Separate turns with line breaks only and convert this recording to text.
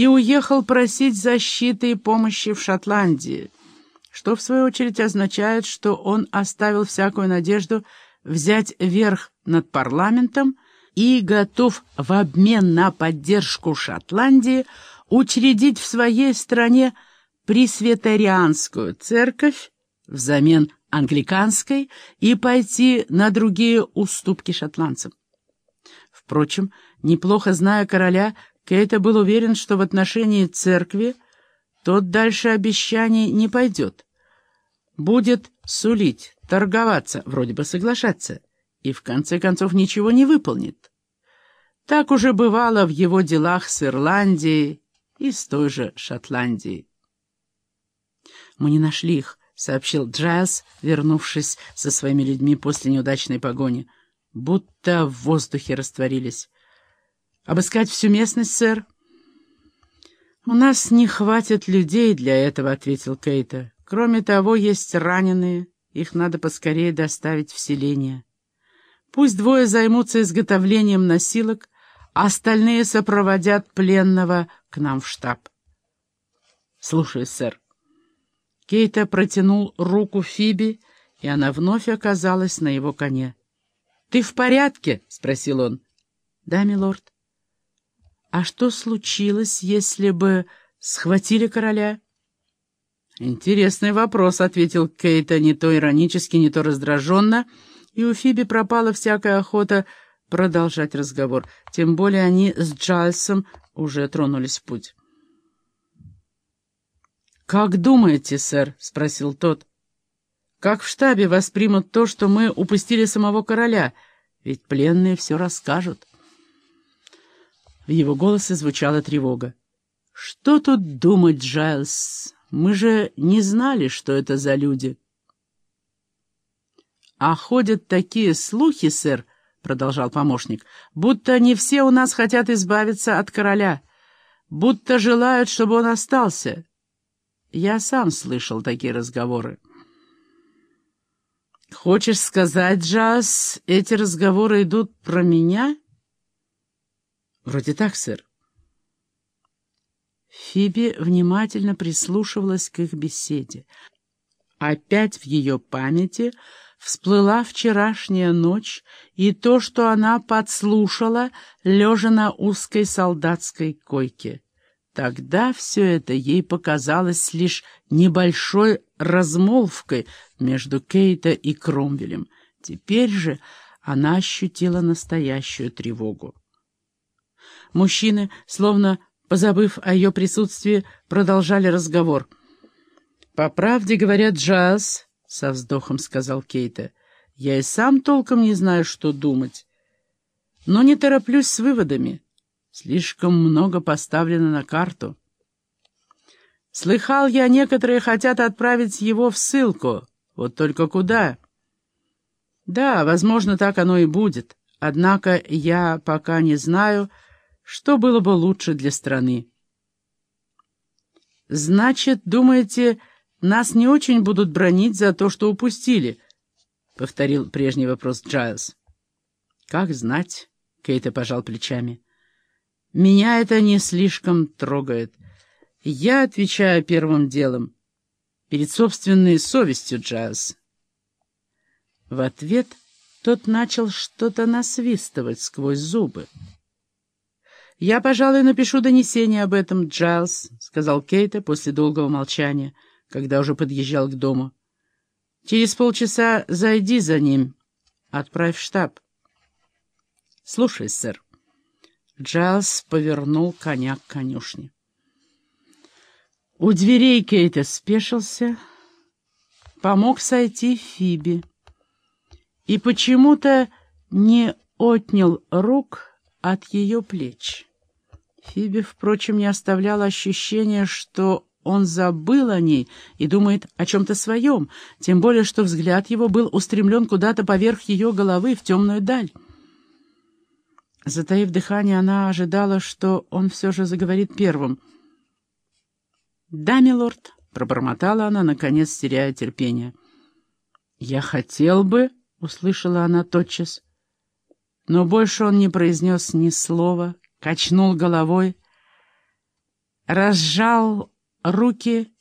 и уехал просить защиты и помощи в Шотландии, что в свою очередь означает, что он оставил всякую надежду взять верх над парламентом и готов в обмен на поддержку Шотландии учредить в своей стране пресвитерианскую церковь взамен англиканской и пойти на другие уступки шотландцам. Впрочем, неплохо зная короля, Кейта был уверен, что в отношении церкви тот дальше обещаний не пойдет. Будет сулить, торговаться, вроде бы соглашаться, и в конце концов ничего не выполнит. Так уже бывало в его делах с Ирландией и с той же Шотландией. «Мы не нашли их», — сообщил Джаз, вернувшись со своими людьми после неудачной погони. «Будто в воздухе растворились». «Обыскать всю местность, сэр?» «У нас не хватит людей для этого», — ответил Кейта. «Кроме того, есть раненые. Их надо поскорее доставить в селение. Пусть двое займутся изготовлением носилок, а остальные сопроводят пленного к нам в штаб». «Слушай, сэр». Кейта протянул руку Фиби, и она вновь оказалась на его коне. «Ты в порядке?» — спросил он. «Да, милорд». «А что случилось, если бы схватили короля?» «Интересный вопрос», — ответил Кейта не то иронически, не то раздраженно, и у Фиби пропала всякая охота продолжать разговор, тем более они с Джайлсом уже тронулись в путь. «Как думаете, сэр?» — спросил тот. «Как в штабе воспримут то, что мы упустили самого короля? Ведь пленные все расскажут». В его голосе звучала тревога. «Что тут думать, Джайлз? Мы же не знали, что это за люди». «А ходят такие слухи, сэр», — продолжал помощник, «будто не все у нас хотят избавиться от короля, будто желают, чтобы он остался». Я сам слышал такие разговоры. «Хочешь сказать, Джаз, эти разговоры идут про меня?» «Вроде так, сэр». Фиби внимательно прислушивалась к их беседе. Опять в ее памяти всплыла вчерашняя ночь и то, что она подслушала, лежа на узкой солдатской койке. Тогда все это ей показалось лишь небольшой размолвкой между Кейта и Кромвелем. Теперь же она ощутила настоящую тревогу. Мужчины, словно позабыв о ее присутствии, продолжали разговор. «По правде говорят, Джаз», — со вздохом сказал Кейта, — «я и сам толком не знаю, что думать, но не тороплюсь с выводами». Слишком много поставлено на карту. Слыхал я, некоторые хотят отправить его в ссылку. Вот только куда? Да, возможно, так оно и будет. Однако я пока не знаю, что было бы лучше для страны. Значит, думаете, нас не очень будут бронить за то, что упустили? — повторил прежний вопрос Джайлз. «Как знать?» — Кейта пожал плечами. Меня это не слишком трогает. Я отвечаю первым делом. Перед собственной совестью, Джаз. В ответ тот начал что-то насвистывать сквозь зубы. «Я, пожалуй, напишу донесение об этом, Джайлз», — сказал Кейта после долгого молчания, когда уже подъезжал к дому. «Через полчаса зайди за ним. Отправь в штаб». «Слушай, сэр». Джайлз повернул коня к конюшне. У дверей Кейта спешился, помог сойти Фиби и почему-то не отнял рук от ее плеч. Фиби, впрочем, не оставляла ощущения, что он забыл о ней и думает о чем-то своем, тем более что взгляд его был устремлен куда-то поверх ее головы в темную даль. Затаив дыхание, она ожидала, что он все же заговорит первым. «Да, милорд», — пробормотала она, наконец теряя терпение. «Я хотел бы», — услышала она тотчас. Но больше он не произнес ни слова, качнул головой. разжал руки